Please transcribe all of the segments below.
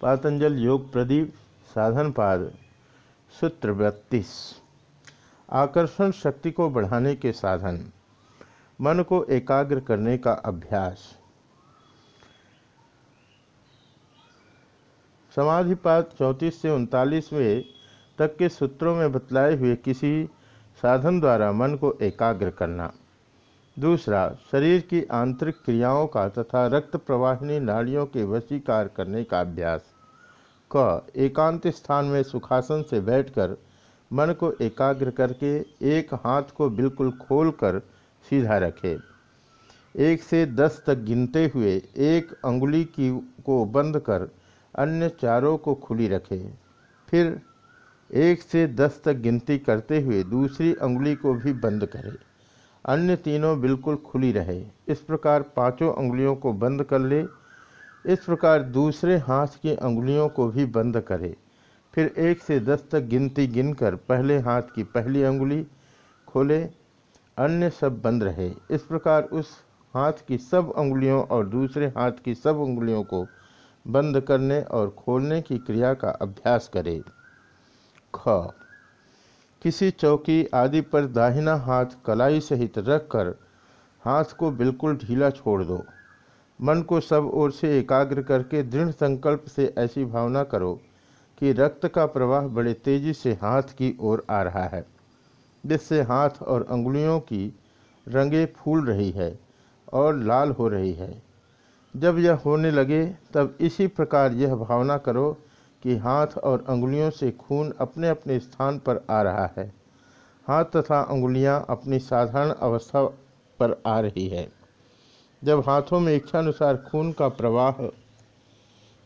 पातंजल योग प्रदीप साधन पाद सूत्र बत्तीस आकर्षण शक्ति को बढ़ाने के साधन, मन को एकाग्र करने का अभ्यास। समाधिपात चौंतीस से उनतालीसवें तक के सूत्रों में बतलाए हुए किसी साधन द्वारा मन को एकाग्र करना। दूसरा, शरीर की आंतरिक क्रियाओं का तथा रक्त प्रवाहिनी नाड़ियों के वशीकार करने का अभ्यास। क, एकांत स्थान में सुखासन से बैठकर मन को एकाग्र करके एक हाथ को बिल्कुल खोलकर सीधा रखे। एक से दस तक गिनते हुए एक अंगुली की, को बंद कर अन्य चारों को खुली रखे। फिर एक से दस तक गिनती करते हुए दूसरी अंगुली को भी बंद करे। अन्य तीनों बिल्कुल खुली रहे। इस प्रकार पाँचों अंगुलियों को बंद कर ले। इस प्रकार दूसरे हाथ की अंगुलियों को भी बंद करे। फिर एक से दस तक गिनती गिनकर पहले हाथ की पहली अंगुली खोले। अन्य सब बंद रहे। इस प्रकार उस हाथ की सब अंगुलियों और दूसरे हाथ की सब अंगुलियों को बंद करने और खोलने की क्रिया का अभ्यास करे। ख किसी चौकी आदि पर दाहिना हाथ कलाई सहित रखकर हाथ को बिल्कुल ढीला छोड़ दो। मन को सब ओर से एकाग्र करके दृढ़ संकल्प से ऐसी भावना करो कि रक्त का प्रवाह बड़े तेज़ी से हाथ की ओर आ रहा है, जिससे हाथ और अंगुलियों की रंगे फूल रही है और लाल हो रही है। जब यह होने लगे, तब इसी प्रकार यह भावना करो कि हाथ और अंगुलियों से खून अपने अपने स्थान पर आ रहा है। हाथ तथा अंगुलियाँ अपनी साधारण अवस्था पर आ रही है। जब हाथों में इच्छानुसार खून का प्रवाह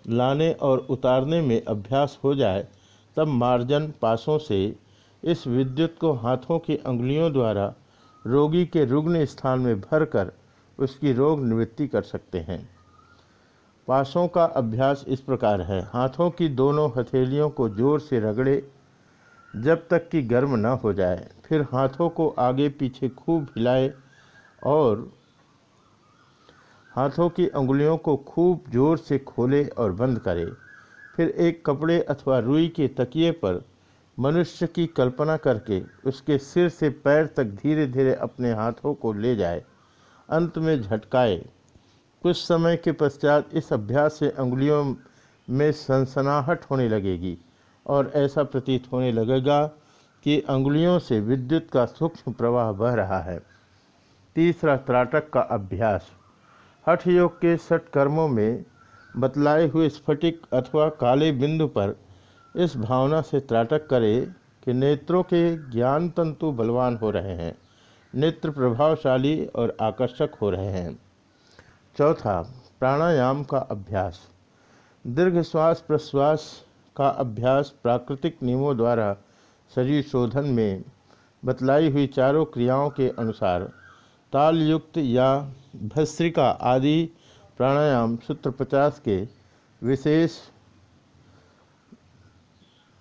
लाने और उतारने में अभ्यास हो जाए, तब मार्जन पासों से इस विद्युत को हाथों की अंगुलियों द्वारा रोगी के रुग्ण स्थान में भरकर उसकी रोग निवृत्ति कर सकते हैं। पासों का अभ्यास इस प्रकार है। हाथों की दोनों हथेलियों को ज़ोर से रगड़े, जब तक कि गर्म न हो जाए। फिर हाथों को आगे पीछे खूब हिलाए और हाथों की अंगुलियों को खूब ज़ोर से खोले और बंद करे। फिर एक कपड़े अथवा रुई के तकिए पर मनुष्य की कल्पना करके उसके सिर से पैर तक धीरे धीरे अपने हाथों को ले जाए। अंत में झटकाए। कुछ समय के पश्चात इस अभ्यास से अंगुलियों में सनसनाहट होने लगेगी और ऐसा प्रतीत होने लगेगा कि अंगुलियों से विद्युत का सूक्ष्म प्रवाह बह रहा है। तीसरा त्राटक का अभ्यास। हठ योग के सठ कर्मों में बतलाए हुए स्फटिक अथवा काले बिंदु पर इस भावना से त्राटक करे कि नेत्रों के ज्ञान तंतु बलवान हो रहे हैं, नेत्र प्रभावशाली और आकर्षक हो रहे हैं। चौथा, प्राणायाम का अभ्यास। दीर्घ श्वास प्रश्वास का अभ्यास प्राकृतिक नियमों द्वारा शरीर शोधन में बतलाई हुई चारों क्रियाओं के अनुसार तालयुक्त या भस्त्रिका आदि प्राणायाम सूत्र पचास के विशेष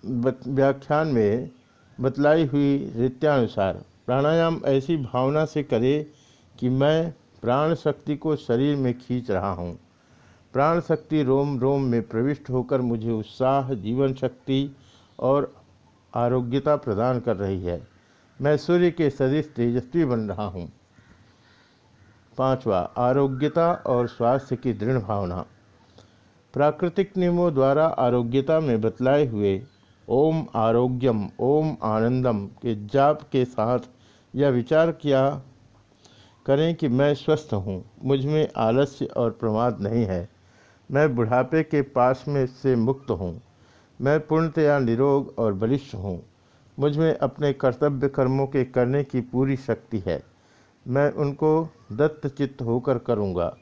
व्याख्यान में बतलाई हुई रीत्यानुसार प्राणायाम ऐसी भावना से करे कि मैं प्राण शक्ति को शरीर में खींच रहा हूँ। प्राण शक्ति रोम रोम में प्रविष्ट होकर मुझे उत्साह, जीवन शक्ति और आरोग्यता प्रदान कर रही है। मैं सूर्य के सदिश तेजस्वी बन रहा हूँ। पांचवा, आरोग्यता और स्वास्थ्य की दृढ़ भावना। प्राकृतिक नियमों द्वारा आरोग्यता में बतलाए हुए ओम आरोग्यम, ओम आनंदम के जाप के साथ यह विचार किया करें कि मैं स्वस्थ हूँ। मुझमें आलस्य और प्रमाद नहीं है। मैं बुढ़ापे के पास में से मुक्त हूँ। मैं पूर्णतया निरोग और बलिष्ठ हूँ। मुझमें अपने कर्तव्य कर्मों के करने की पूरी शक्ति है। मैं उनको दत्तचित्त होकर करूँगा।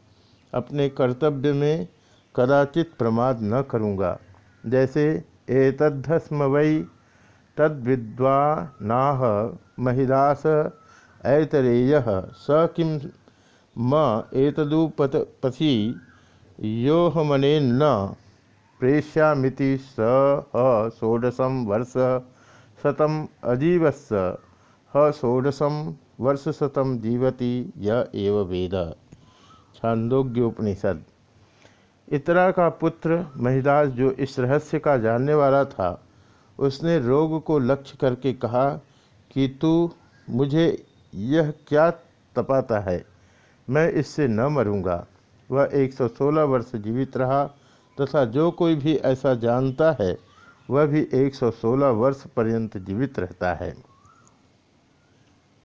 अपने कर्तव्य में कदाचित प्रमाद न करूँगा। जैसे एतद्धस्म वै तद विद्वा नाह महिदास ऐतरेय स किं म एतदुपथि योहमनेन्न प्रेष्यामिति स ह वर्ष शतम अजीवस् ह वर्ष शतम जीवति य एव वेद। छांदोग्योपनिषद। इतरा का पुत्र महिदास जो इस रहस्य का जानने वाला था, उसने रोग को लक्ष्य करके कहा कि तू मुझे यह क्या तपाता है? मैं इससे न मरूँगा। वह 116 वर्ष जीवित रहा, तथा जो कोई भी ऐसा जानता है, वह भी 116 वर्ष पर्यंत जीवित रहता है।